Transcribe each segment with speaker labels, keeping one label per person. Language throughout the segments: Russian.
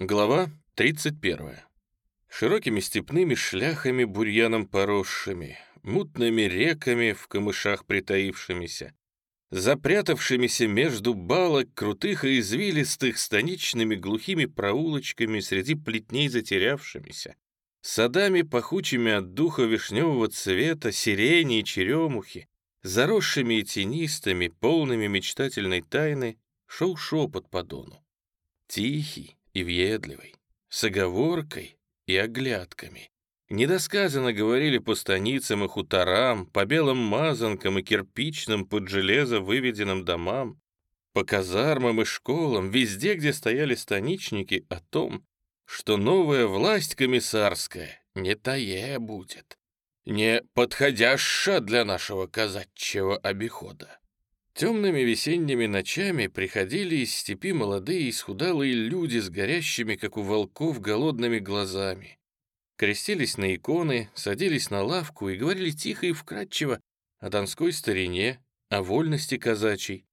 Speaker 1: Глава 31. Широкими степными шляхами, бурьяном поросшими, мутными реками в камышах притаившимися, запрятавшимися между балок крутых и извилистых станичными глухими проулочками среди плетней затерявшимися, садами, пахучими от духа вишневого цвета, сирени и черемухи, заросшими и тенистыми, полными мечтательной тайны, шел шепот по дону. Тихий, и въедливый, с оговоркой и оглядками. Недосказанно говорили по станицам и хуторам, по белым мазанкам и кирпичным под железо выведенным домам, по казармам и школам, везде, где стояли станичники, о том, что новая власть комиссарская не тае будет, не подходящая для нашего казачьего обихода. Темными весенними ночами приходили из степи молодые исхудалые люди с горящими, как у волков, голодными глазами. Крестились на иконы, садились на лавку и говорили тихо и вкрадчиво о донской старине, о вольности казачьей.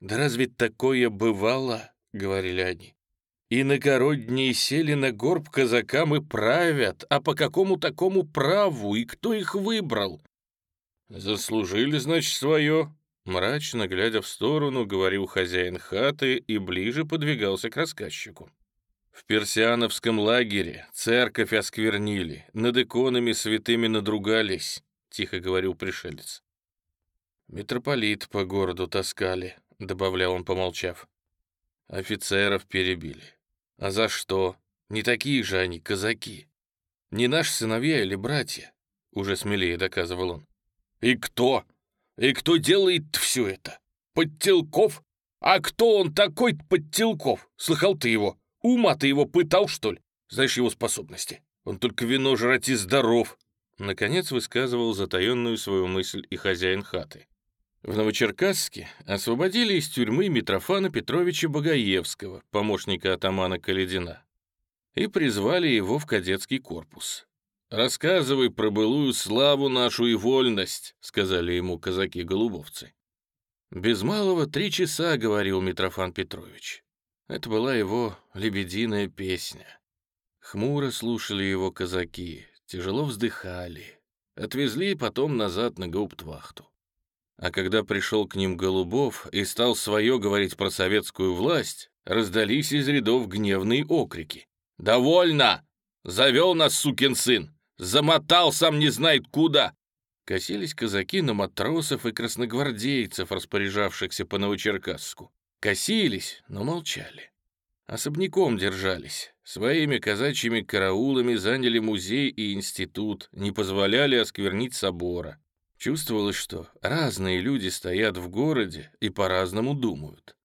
Speaker 1: «Да разве такое бывало?» — говорили они. «Иногородние сели на горб казакам и правят, а по какому такому праву и кто их выбрал?» «Заслужили, значит, свое», Мрачно, глядя в сторону, говорил хозяин хаты и ближе подвигался к рассказчику. В персиановском лагере церковь осквернили, над иконами святыми надругались, тихо говорил пришелец. Митрополит по городу таскали, добавлял он, помолчав. Офицеров перебили. А за что? Не такие же они, казаки. Не наши сыновья или братья, уже смелее доказывал он. И кто? И кто делает все это? Подтелков? А кто он такой Подтелков? Слыхал ты его? Ума ты его пытал, что ли? Знаешь его способности? Он только вино жрать и здоров. Наконец высказывал затаенную свою мысль и хозяин хаты. В Новочеркасске освободили из тюрьмы Митрофана Петровича Багаевского, помощника атамана Каледина, и призвали его в кадетский корпус. «Рассказывай про былую славу нашу и вольность», — сказали ему казаки-голубовцы. «Без малого три часа», — говорил Митрофан Петрович. Это была его лебединая песня. Хмуро слушали его казаки, тяжело вздыхали. Отвезли потом назад на гауптвахту. А когда пришел к ним Голубов и стал свое говорить про советскую власть, раздались из рядов гневные окрики. «Довольно! Завел нас сукин сын! Замотал сам не знает куда!» Косились казаки на матросов и красногвардейцев, распоряжавшихся по Новочеркасску. Косились, но молчали. Особняком держались. Своими казачьими караулами заняли музей и институт, не позволяли осквернить собора. Чувствовалось, что разные люди стоят в городе и по-разному думают.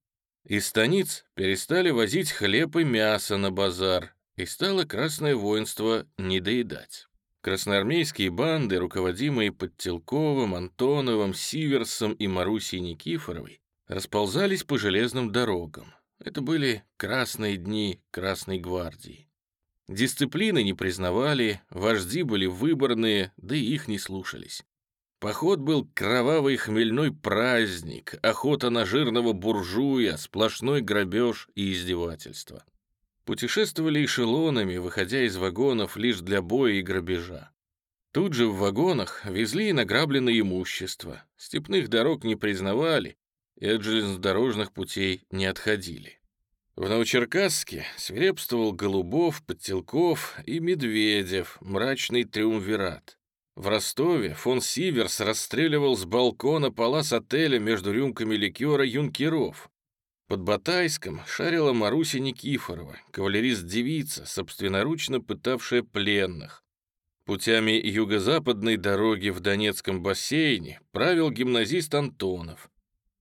Speaker 1: Из станиц перестали возить хлеб и мясо на базар, и стало Красное воинство недоедать. Красноармейские банды, руководимые Подтелковым, Антоновым, Сиверсом и Марусей Никифоровой, расползались по железным дорогам. Это были красные дни Красной гвардии. Дисциплины не признавали, вожди были выборные, да и их не слушались. Поход был кровавый хмельной праздник, охота на жирного буржуя, сплошной грабеж и издевательство путешествовали эшелонами, выходя из вагонов лишь для боя и грабежа. Тут же в вагонах везли и награбленное имущество, степных дорог не признавали и от железнодорожных путей не отходили. В Новочеркасске свирепствовал Голубов, Подтелков и Медведев, мрачный триумвират. В Ростове фон Сиверс расстреливал с балкона палас отеля между рюмками ликера юнкеров. Под Батайском шарила Маруся Никифорова, кавалерист-девица, собственноручно пытавшая пленных. Путями юго-западной дороги в Донецком бассейне правил гимназист Антонов.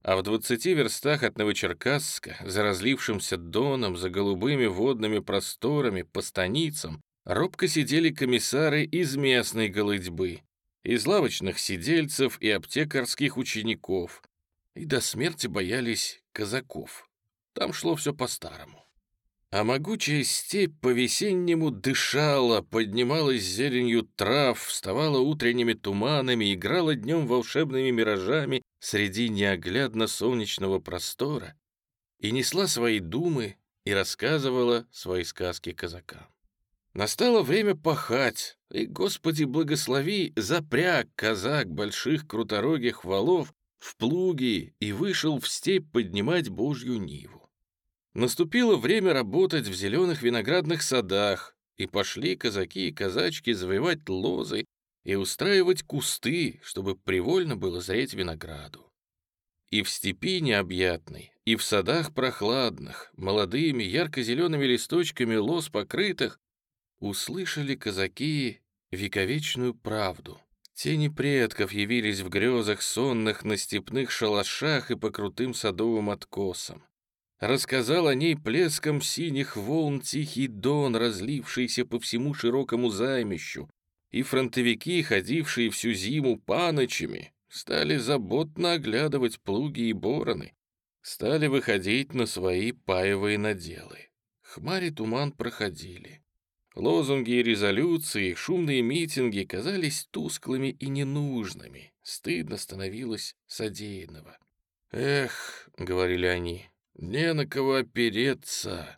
Speaker 1: А в 20 верстах от Новочеркасска, за разлившимся доном, за голубыми водными просторами, по станицам, робко сидели комиссары из местной голыдьбы, из лавочных сидельцев и аптекарских учеников, и до смерти боялись казаков. Там шло все по-старому. А могучая степь по-весеннему дышала, поднималась зеленью трав, вставала утренними туманами, играла днем волшебными миражами среди неоглядно солнечного простора и несла свои думы и рассказывала свои сказки казакам. Настало время пахать, и, Господи, благослови, запряг казак больших круторогих валов в плуги и вышел в степь поднимать Божью Ниву. Наступило время работать в зеленых виноградных садах, и пошли казаки и казачки завоевать лозы и устраивать кусты, чтобы привольно было зреть винограду. И в степи необъятной, и в садах прохладных, молодыми ярко-зелеными листочками лоз покрытых, услышали казаки вековечную правду. Тени предков явились в грезах сонных на степных шалашах и по крутым садовым откосам. Рассказал о ней плеском синих волн тихий дон, разлившийся по всему широкому займищу, и фронтовики, ходившие всю зиму паночами, стали заботно оглядывать плуги и бороны, стали выходить на свои паевые наделы. Хмари туман проходили. Лозунги и резолюции, шумные митинги казались тусклыми и ненужными. Стыдно становилось содеянного. «Эх», — говорили они, — «не на кого опереться».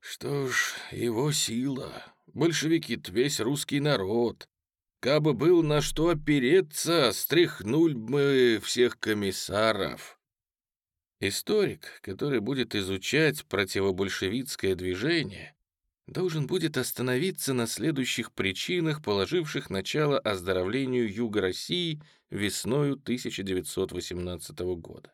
Speaker 1: Что ж, его сила. Большевики-то весь русский народ. Кабы был на что опереться, стряхнуль бы всех комиссаров. Историк, который будет изучать противобольшевистское движение, должен будет остановиться на следующих причинах, положивших начало оздоровлению Юга России весною 1918 года.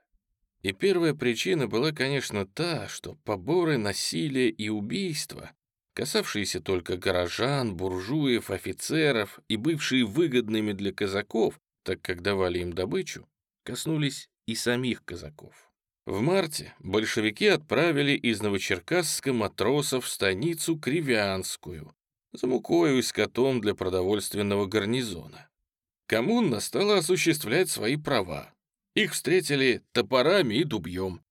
Speaker 1: И первая причина была, конечно, та, что поборы, насилие и убийства, касавшиеся только горожан, буржуев, офицеров и бывшие выгодными для казаков, так как давали им добычу, коснулись и самих казаков. В марте большевики отправили из Новочеркасска матросов в станицу Кривянскую за мукою и скотом для продовольственного гарнизона. Коммуна стала осуществлять свои права. Их встретили топорами и дубьем.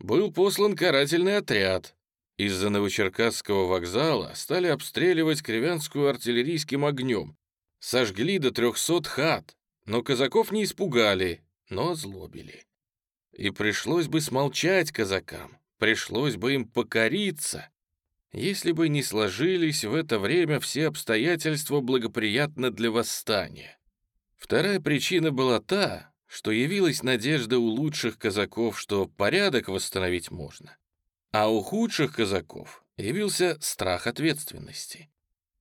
Speaker 1: Был послан карательный отряд. Из-за Новочеркасского вокзала стали обстреливать Кривянскую артиллерийским огнем. Сожгли до трехсот хат, но казаков не испугали, но озлобили. И пришлось бы смолчать казакам, пришлось бы им покориться, если бы не сложились в это время все обстоятельства благоприятно для восстания. Вторая причина была та, что явилась надежда у лучших казаков, что порядок восстановить можно, а у худших казаков явился страх ответственности.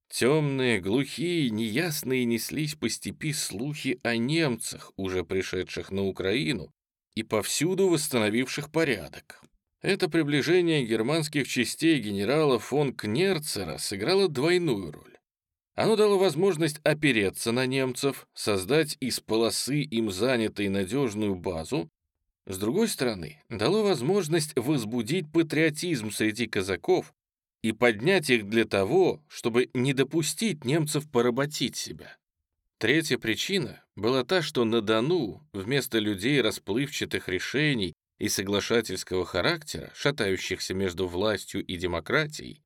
Speaker 1: Темные, глухие, неясные неслись по степи слухи о немцах, уже пришедших на Украину, и повсюду восстановивших порядок. Это приближение германских частей генерала фон Кнерцера сыграло двойную роль. Оно дало возможность опереться на немцев, создать из полосы им занятой надежную базу, с другой стороны, дало возможность возбудить патриотизм среди казаков и поднять их для того, чтобы не допустить немцев поработить себя. Третья причина была та, что на Дону вместо людей расплывчатых решений и соглашательского характера, шатающихся между властью и демократией,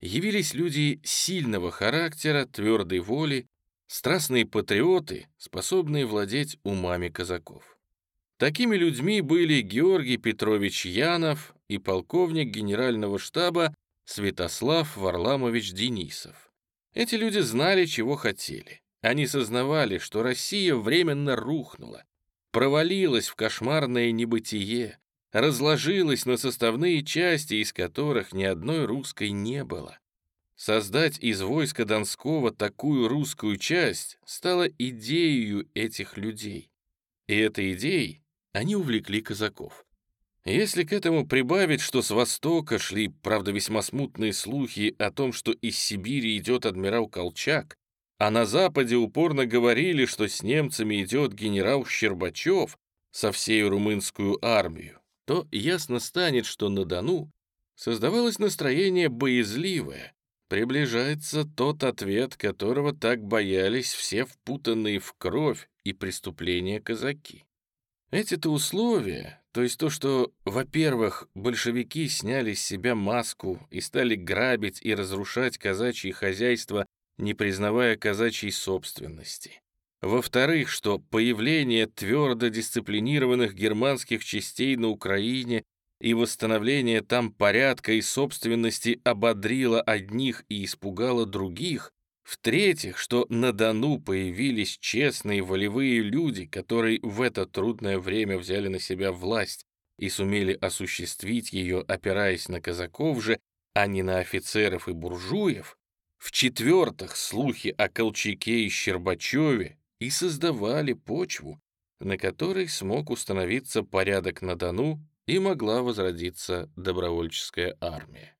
Speaker 1: явились люди сильного характера, твердой воли, страстные патриоты, способные владеть умами казаков. Такими людьми были Георгий Петрович Янов и полковник генерального штаба Святослав Варламович Денисов. Эти люди знали, чего хотели. Они сознавали, что Россия временно рухнула, провалилась в кошмарное небытие, разложилась на составные части, из которых ни одной русской не было. Создать из войска Донского такую русскую часть стало идеей этих людей. И этой идеей они увлекли казаков. Если к этому прибавить, что с востока шли, правда, весьма смутные слухи о том, что из Сибири идет адмирал Колчак, а на Западе упорно говорили, что с немцами идет генерал Щербачев со всей румынскую армию, то ясно станет, что на Дону создавалось настроение боязливое, приближается тот ответ, которого так боялись все впутанные в кровь и преступления казаки. Эти-то условия, то есть то, что, во-первых, большевики сняли с себя маску и стали грабить и разрушать казачьи хозяйства не признавая казачьей собственности. Во-вторых, что появление твердо дисциплинированных германских частей на Украине и восстановление там порядка и собственности ободрило одних и испугало других, в-третьих, что на Дону появились честные волевые люди, которые в это трудное время взяли на себя власть и сумели осуществить ее, опираясь на казаков же, а не на офицеров и буржуев, в-четвертых, слухи о Колчаке и Щербачеве и создавали почву, на которой смог установиться порядок на Дону и могла возродиться добровольческая армия.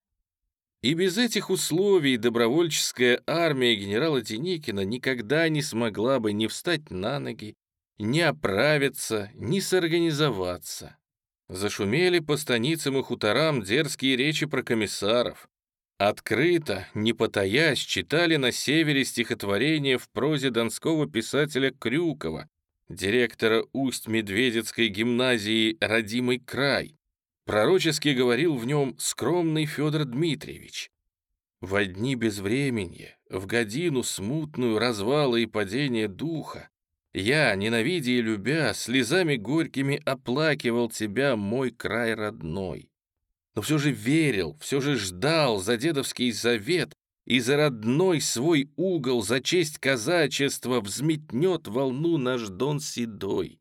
Speaker 1: И без этих условий добровольческая армия генерала Деникина никогда не смогла бы ни встать на ноги, ни оправиться, ни сорганизоваться. Зашумели по станицам и хуторам дерзкие речи про комиссаров. Открыто, не потаясь, читали на севере стихотворение в прозе донского писателя Крюкова, директора Усть-Медведецкой гимназии «Родимый край», Пророчески говорил в нем скромный Федор Дмитриевич. В одни безвременья, в годину смутную развала и падения духа, я, ненавидя и любя, слезами горькими оплакивал тебя, мой край родной. Но все же верил, все же ждал за дедовский завет и за родной свой угол, за честь казачества взметнет волну наш дон седой.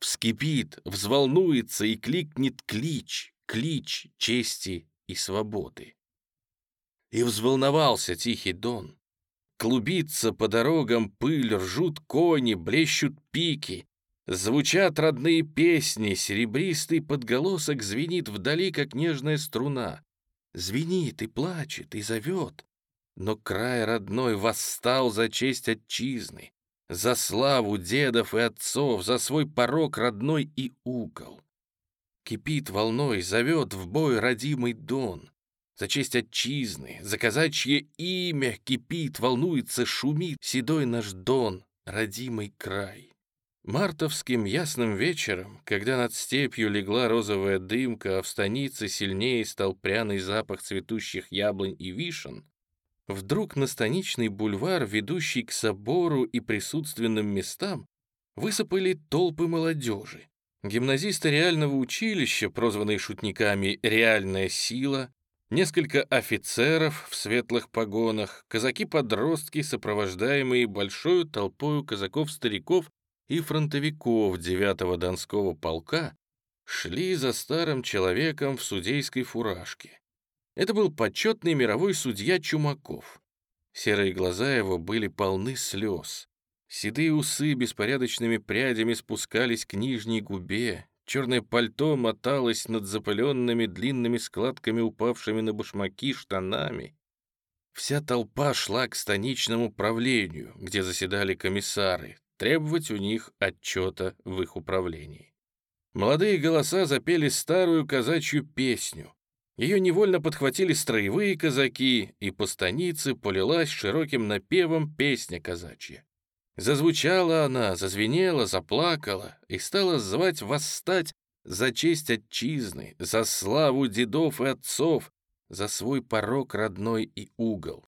Speaker 1: Вскипит, взволнуется и кликнет клич, клич чести и свободы. И взволновался тихий дон. Клубится по дорогам пыль, ржут кони, блещут пики. Звучат родные песни, серебристый подголосок звенит вдали, как нежная струна. Звенит и плачет, и зовет. Но край родной восстал за честь отчизны за славу дедов и отцов, за свой порог родной и угол. Кипит волной, зовет в бой родимый Дон. За честь отчизны, за казачье имя кипит, волнуется, шумит седой наш Дон, родимый край. Мартовским ясным вечером, когда над степью легла розовая дымка, а в станице сильнее стал пряный запах цветущих яблонь и вишен, Вдруг на станичный бульвар, ведущий к собору и присутственным местам, высыпали толпы молодежи. Гимназисты реального училища, прозванные шутниками «реальная сила», несколько офицеров в светлых погонах, казаки-подростки, сопровождаемые большой толпою казаков-стариков и фронтовиков 9-го Донского полка, шли за старым человеком в судейской фуражке. Это был почетный мировой судья Чумаков. Серые глаза его были полны слез. Седые усы беспорядочными прядями спускались к нижней губе, черное пальто моталось над запыленными длинными складками, упавшими на башмаки штанами. Вся толпа шла к станичному правлению, где заседали комиссары, требовать у них отчета в их управлении. Молодые голоса запели старую казачью песню, ее невольно подхватили строевые казаки, и по станице полилась широким напевом песня казачья. Зазвучала она, зазвенела, заплакала и стала звать восстать за честь отчизны, за славу дедов и отцов, за свой порог родной и угол.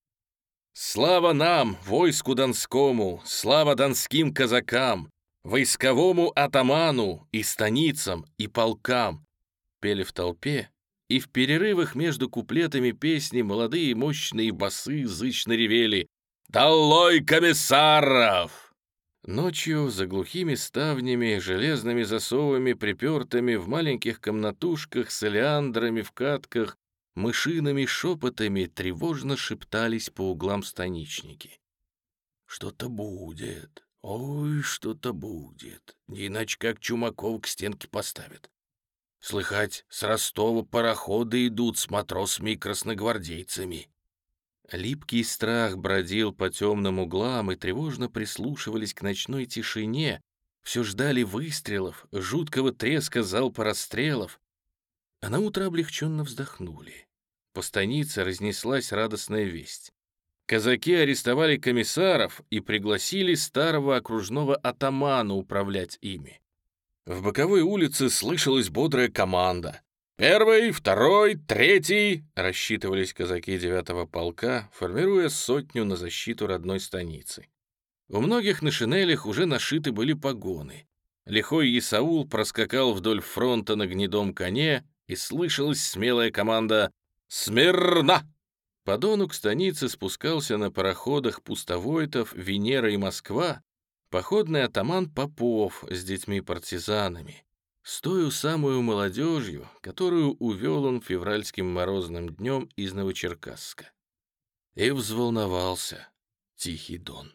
Speaker 1: Слава нам, войску донскому, слава донским казакам, войсковому атаману и станицам, и полкам, пели в толпе, и в перерывах между куплетами песни молодые мощные басы зычно ревели «Долой комиссаров!». Ночью за глухими ставнями, железными засовами, припертыми в маленьких комнатушках с элеандрами в катках, мышиными шепотами тревожно шептались по углам станичники. «Что-то будет, ой, что-то будет, не иначе как Чумаков к стенке поставят. Слыхать, с Ростова пароходы идут с матросами и красногвардейцами. Липкий страх бродил по темным углам и тревожно прислушивались к ночной тишине, все ждали выстрелов, жуткого треска залпа расстрелов. А на утро облегченно вздохнули. По станице разнеслась радостная весть. Казаки арестовали комиссаров и пригласили старого окружного атамана управлять ими. В боковой улице слышалась бодрая команда. «Первый, второй, третий!» — рассчитывались казаки девятого полка, формируя сотню на защиту родной станицы. У многих на шинелях уже нашиты были погоны. Лихой Исаул проскакал вдоль фронта на гнедом коне и слышалась смелая команда «Смирно!». По Дону к станице спускался на пароходах Пустовойтов, Венера и Москва походный атаман Попов с детьми-партизанами, с тою самую молодежью, которую увел он февральским морозным днем из Новочеркасска. И взволновался Тихий Дон.